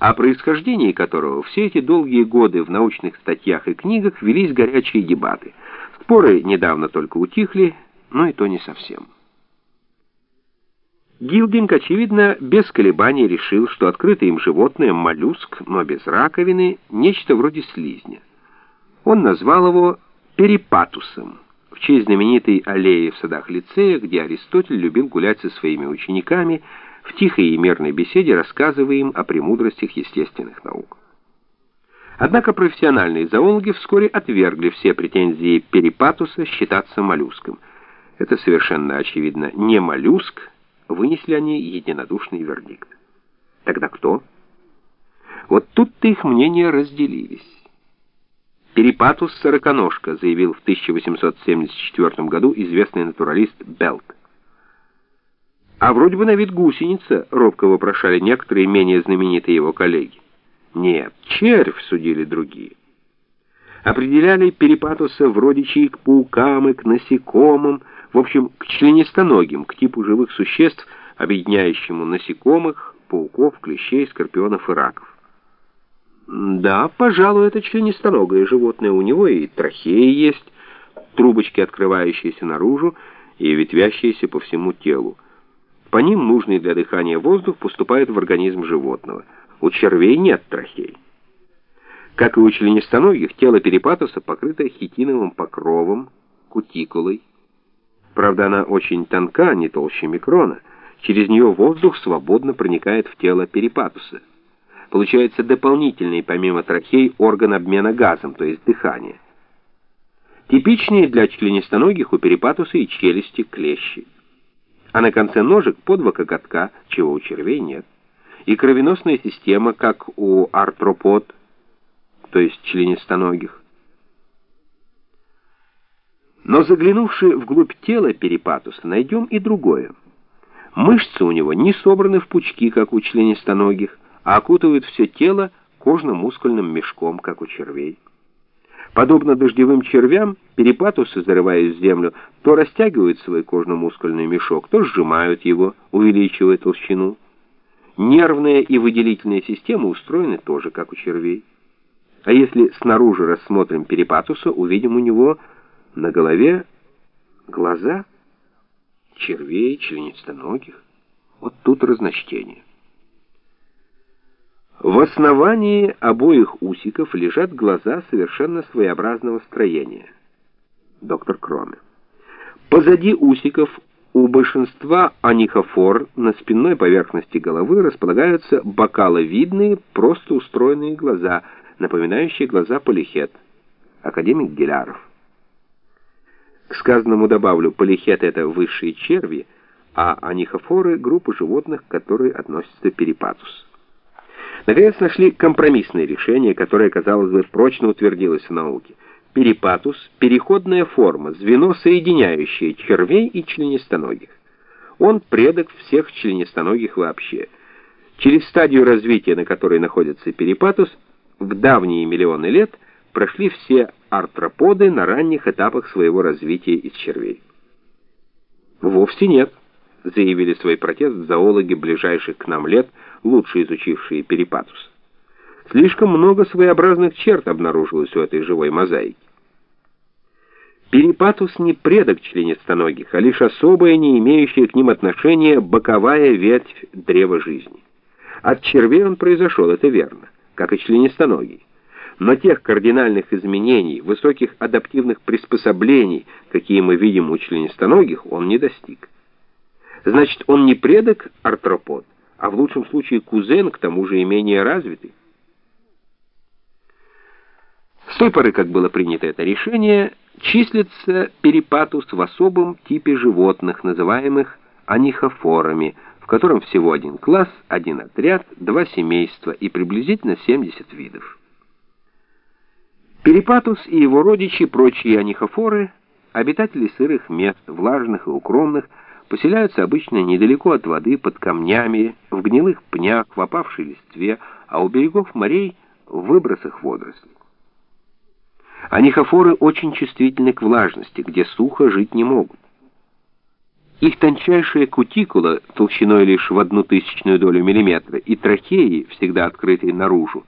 о происхождении которого все эти долгие годы в научных статьях и книгах велись горячие дебаты. Споры недавно только утихли, но и то не совсем. Гилдинг, очевидно, без колебаний решил, что открытое им животное — моллюск, но без раковины, нечто вроде слизня. Он назвал его перипатусом, в честь знаменитой аллеи в садах лицея, где Аристотель любил гулять со своими учениками, в тихой и мирной беседе рассказывая им о премудростях естественных наук. Однако профессиональные зоологи вскоре отвергли все претензии перипатуса считаться моллюском. Это совершенно очевидно не моллюск, вынесли они единодушный вердикт. Тогда кто? Вот тут-то их мнения разделились. Перипатус сороконожка, заявил в 1874 году известный натуралист Белт. А вроде бы на вид гусеница, робко вопрошали некоторые менее знаменитые его коллеги. Нет, червь, судили другие. Определяли перипатуса в родичей к паукам и к насекомым, в общем, к членистоногим, к типу живых существ, объединяющему насекомых, пауков, клещей, скорпионов и раков. Да, пожалуй, это членистоногое животное. У него и трахеи есть, трубочки, открывающиеся наружу и ветвящиеся по всему телу. По ним нужный для дыхания воздух поступает в организм животного. У червей нет трахей. Как и у членистоногих, тело перипатуса покрыто хитиновым покровом, кутикулой, Правда, она очень тонка, не толще микрона. Через нее воздух свободно проникает в тело перипатуса. Получается дополнительный, помимо трахей, орган обмена газом, то есть дыхание. Типичнее для членистоногих у перипатуса и челюсти клещи. А на конце ножек по два коготка, чего у червей нет. И кровеносная система, как у артропод, то есть членистоногих. Но заглянувши вглубь тела перипатуса, найдем и другое. Мышцы у него не собраны в пучки, как у членистоногих, а окутывают все тело кожно-мускульным мешком, как у червей. Подобно дождевым червям, перипатусы, зарываясь в землю, то растягивают свой кожно-мускульный мешок, то сжимают его, увеличивая толщину. Нервная и выделительная системы устроены тоже, как у червей. А если снаружи рассмотрим перипатуса, увидим у него на голове глаза червей, членистоногих. Вот тут разночтение. В основании обоих усиков лежат глаза совершенно своеобразного строения. Доктор Кроме. Позади усиков у большинства анихофор на спинной поверхности головы располагаются бокаловидные, просто устроенные глаза, напоминающие глаза полихет. Академик Геляров. К сказанному добавлю, полихеты — это высшие черви, а анихофоры — группа животных, к которой относится перипатус. Наконец нашли компромиссное решение, которое, казалось бы, прочно утвердилось в науке. Перипатус — переходная форма, звено, соединяющее червей и членистоногих. Он предок всех членистоногих вообще. Через стадию развития, на которой находится перипатус, в давние миллионы лет — прошли все артроподы на ранних этапах своего развития из червей. Вовсе нет, заявили свой протест зоологи ближайших к нам лет, лучше изучившие перипатус. Слишком много своеобразных черт обнаружилось у этой живой мозаики. Перипатус не предок членистоногих, а лишь особая, не имеющая к ним отношения, боковая ветвь древа жизни. От червей он произошел, это верно, как и членистоногий. Но тех кардинальных изменений, высоких адаптивных приспособлений, какие мы видим у членистоногих, он не достиг. Значит, он не предок артропод, а в лучшем случае кузен, к тому же и менее развитый. С той поры, как было принято это решение, числится перипатус в особом типе животных, называемых анихофорами, в котором всего один класс, один отряд, два семейства и приблизительно 70 видов. Перипатус и его родичи, прочие анихофоры, обитатели сырых мест, влажных и укромных, поселяются обычно недалеко от воды, под камнями, в гнилых пнях, в опавшей листве, а у берегов морей в выбросах водорослей. Анихофоры очень чувствительны к влажности, где сухо жить не могут. Их тончайшая кутикула, толщиной лишь в одну тысячную долю миллиметра, и трахеи, всегда открытые наружу,